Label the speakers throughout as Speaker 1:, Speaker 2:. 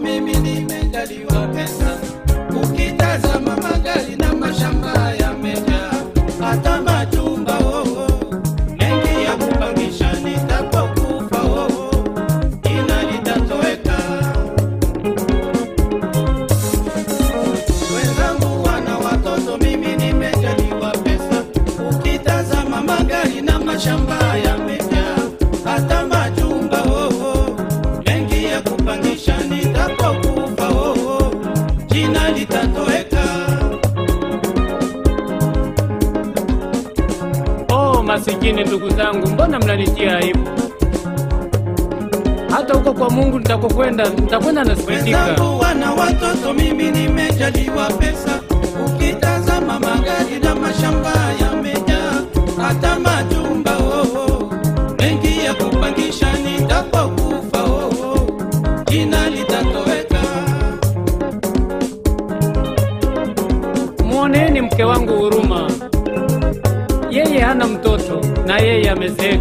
Speaker 1: mimi nimejaliwa pesa.
Speaker 2: Masikini ndugu zangu, mbona mnanitia aibu? Hata huko kwa Mungu nitakokwenda, nitakwenda.
Speaker 1: Wenzangu wana watoto, mimi nimejaliwa pesa. Ukitazama magari na mashamba yamejaa, hata majumba
Speaker 2: yeye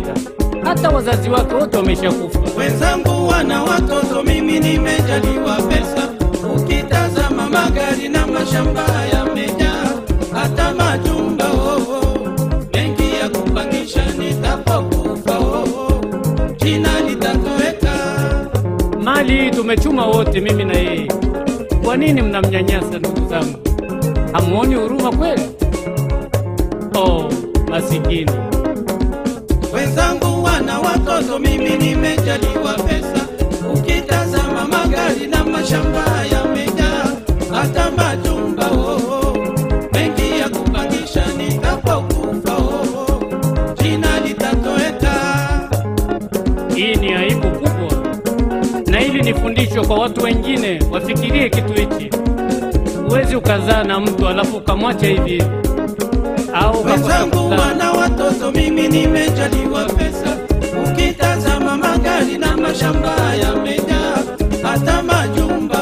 Speaker 2: hata wazazi wake wote wameshakufa.
Speaker 1: Wenzangu wana watoto, mimi nimejaliwa pesa. Ukitazama magari na mashamba yamejaa, hata majumba oh, oh, mengi ya kupangisha. Nitapokufa oh, oh, jina litatoweka.
Speaker 2: Mali tumechuma wote, mimi na yeye. Kwa nini mnamnyanyasa ndugu zangu? Hamuoni huruma kweli? Oh, masikini.
Speaker 1: Wenzangu wana watoto, mimi nimejaliwa pesa. Ukitazama magari na mashamba yamejaa, hata majumba oh, oh, mengi ya kupangisha. Nitapokufa oh, oh, jina litatoweka.
Speaker 2: Hii ni aibu kubwa, na hili ni fundisho kwa watu wengine wafikirie kitu hichi. Huwezi ukazaa na mtu alafu ukamwacha hivi hivi,
Speaker 1: wenzangu wana watoto, mimi nimejaliwa pesa. Ukitazama magari na mashamba yamejaa, hata majumba